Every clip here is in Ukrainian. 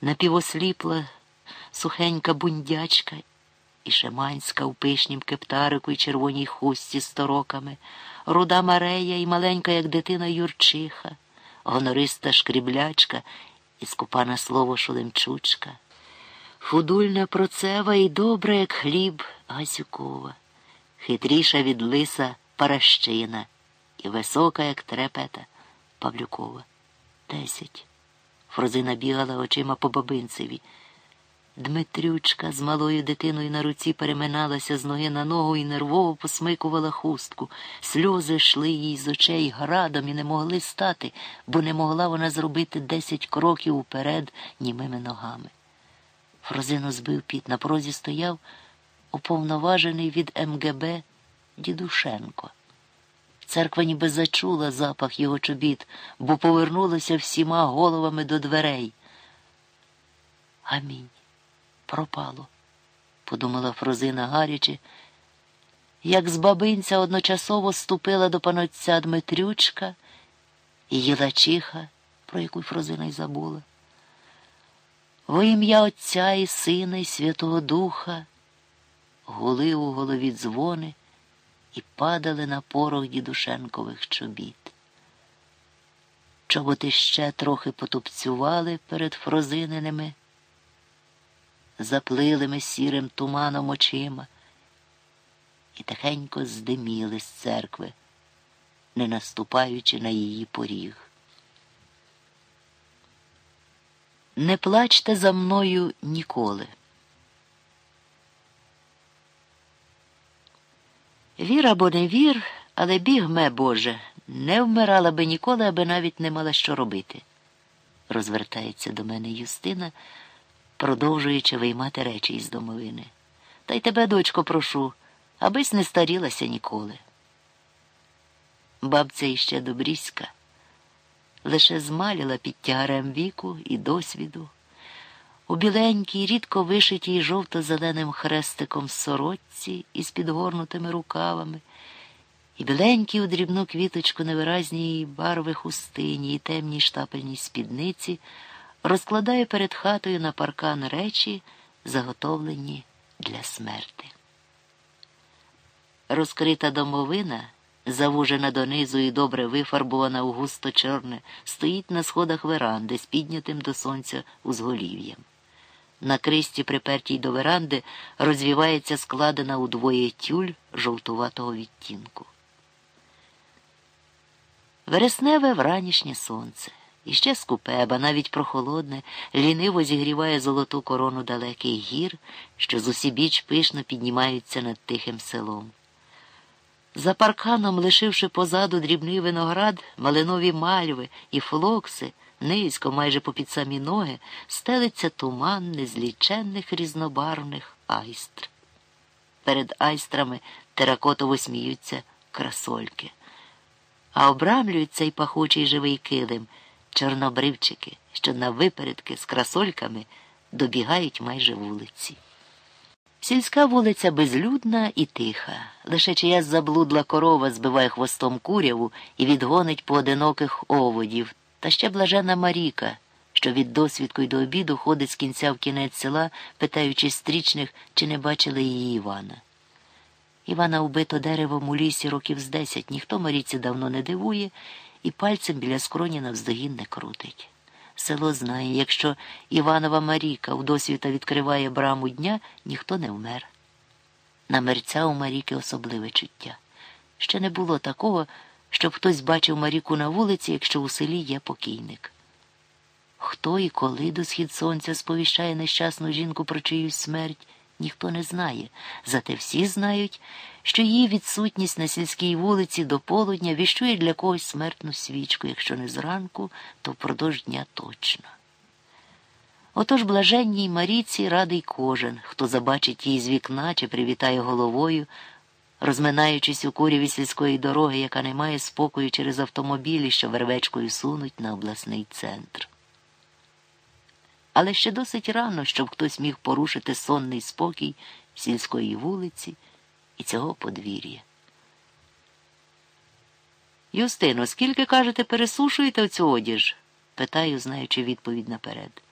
напівосліпла сухенька бундячка і шеманська у пишнім кептарику й червоній хустці з тороками, руда Марея і маленька, як дитина Юрчиха, гонориста шкріблячка і скупана слово Шулемчучка, худульна процева і добра, як хліб Гасюкова, хитріша від лиса Паращина і висока, як трепета Павлюкова. Десять. Фрозина бігала очима по бабинцеві. Дмитрючка з малою дитиною на руці переминалася з ноги на ногу і нервово посмикувала хустку. Сльози йшли їй з очей градом і не могли стати, бо не могла вона зробити десять кроків уперед німими ногами. Фрозину збив піт. На порозі стояв уповноважений від МГБ Дідушенко. Церква ніби зачула запах його чобіт, бо повернулася всіма головами до дверей. Амінь. Пропало, подумала Фрозина гаряче, як з бабинця одночасово ступила до панотця Дмитрючка і їлачиха, про яку Фрозина й забула. Во ім'я Отця і Сина, і Святого Духа гули у голові дзвони і падали на порох дідушенкових чобіт. Чоботи ще трохи потупцювали перед фрозиненими, заплилими сірим туманом очима і тихенько здиміли з церкви, не наступаючи на її поріг. Не плачте за мною ніколи. Вір або не вір, але біг ме, Боже, не вмирала би ніколи, аби навіть не мала що робити. Розвертається до мене Юстина, продовжуючи виймати речі із домовини. Та й тебе, дочко, прошу, абись не старілася ніколи. Бабця іще добріська, лише змаліла під тягарем віку і досвіду. У біленькій, рідко вишитій жовто-зеленим хрестиком сорочці із підгорнутими рукавами, і біленькій у дрібну квіточку невиразній барви хустині і темній штапельній спідниці розкладає перед хатою на паркан речі, заготовлені для смерти. Розкрита домовина, завужена донизу і добре вифарбована у густо чорне, стоїть на сходах веранди з піднятим до сонця узголів'ям. На кристі, припертій до веранди, розвівається складена удвоє тюль жовтуватого відтінку. Вересневе вранішнє сонце. Іще скупе, ба навіть прохолодне, ліниво зігріває золоту корону далеких гір, що з усібіч пишно піднімаються над тихим селом. За парканом, лишивши позаду дрібний виноград, малинові мальви і флокси, низько, майже попід самі ноги, стелиться туман незліченних різнобарвних айстр. Перед айстрами теракотово сміються красольки, а обрамлюють цей пахучий живий килим чорнобривчики, що на випередки з красольками добігають майже вулиці. Сільська вулиця безлюдна і тиха, лише чиясь заблудла корова збиває хвостом куряву і відгонить поодиноких оводів, та ще блажена Маріка, що від досвідку й до обіду ходить з кінця в кінець села, питаючи стрічних, чи не бачили її Івана. Івана вбито деревом у лісі років з десять, ніхто Маріці давно не дивує і пальцем біля скроні навздогін не крутить. Село знає, якщо Іванова Маріка у досвіта відкриває браму дня, ніхто не вмер. На мерця у Маріки особливе чуття. Ще не було такого, щоб хтось бачив Маріку на вулиці, якщо у селі є покійник. Хто і коли до схід сонця сповіщає нещасну жінку про чиюсь смерть, ніхто не знає, зате всі знають, що її відсутність на сільській вулиці до полудня віщує для когось смертну свічку, якщо не зранку, то впродовж дня точно. Отож блаженній Маріці радий кожен, хто забачить її з вікна чи привітає головою, розминаючись у куряві сільської дороги, яка не має спокою через автомобілі, що вервечкою сунуть на обласний центр. Але ще досить рано, щоб хтось міг порушити сонний спокій сільської вулиці і цього подвір'я. Юстино, скільки, кажете, пересушуєте оцю одіж? питаю, знаючи відповідь наперед.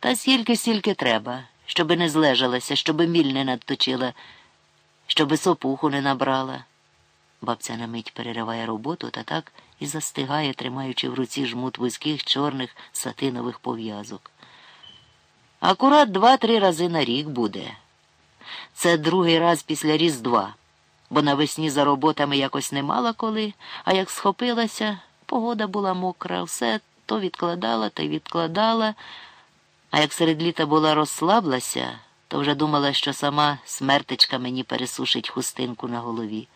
Та стільки стільки треба, щоби не злежалася, щоби міль не надточила, щоби сопуху не набрала. Бабця на мить перериває роботу та так і застигає, тримаючи в руці жмут вузьких чорних сатинових пов'язок. Акурат два-три рази на рік буде. Це другий раз після Різдва, бо навесні за роботами якось не мала коли, а як схопилася, погода була мокра, все то відкладала та й відкладала, а як серед літа була розслаблася, то вже думала, що сама смертечка мені пересушить хустинку на голові.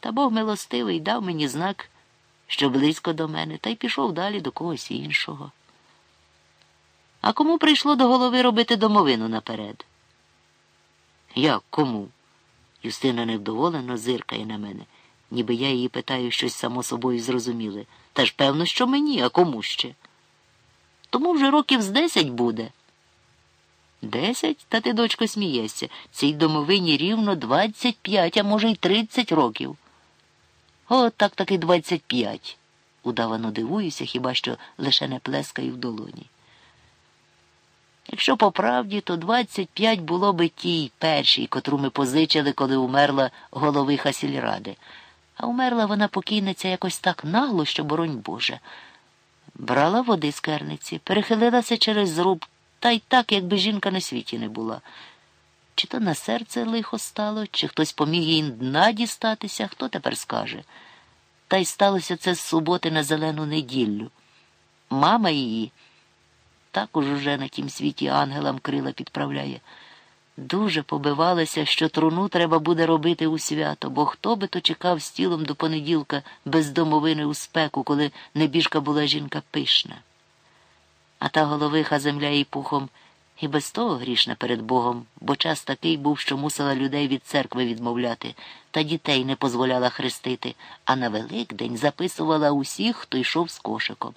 Та Бог милостивий дав мені знак, що близько до мене, та й пішов далі до когось іншого. А кому прийшло до голови робити домовину наперед? Як кому? Юстина невдоволено зиркає на мене, ніби я її питаю щось само собою зрозуміле. Та ж певно, що мені, а кому ще? Тому вже років з десять буде. Десять? Та ти, дочко, смієшся. Цій домовині рівно двадцять п'ять, а може, й тридцять років. О, так таки двадцять п'ять. Удавано дивуюся, хіба що лише не плескаю в долоні. Якщо по правді, то 25 було би тій першій, котру ми позичили, коли умерла головиха сільради. А умерла вона покійниця якось так нагло, що, боронь Боже. Брала води з керниці, перехилилася через зруб, та й так, якби жінка на світі не була. Чи то на серце лихо стало, чи хтось поміг їй дна дістатися, хто тепер скаже. Та й сталося це з суботи на зелену неділю. Мама її також уже на тім світі ангелам крила підправляє. Дуже побивалася, що труну треба буде робити у свято, бо хто би то чекав з тілом до понеділка без домовини у спеку, коли небіжка була жінка пишна. А та головиха земля і пухом і без того грішна перед Богом, бо час такий був, що мусила людей від церкви відмовляти, та дітей не дозволяла хрестити, а на Великдень записувала усіх, хто йшов з кошиком.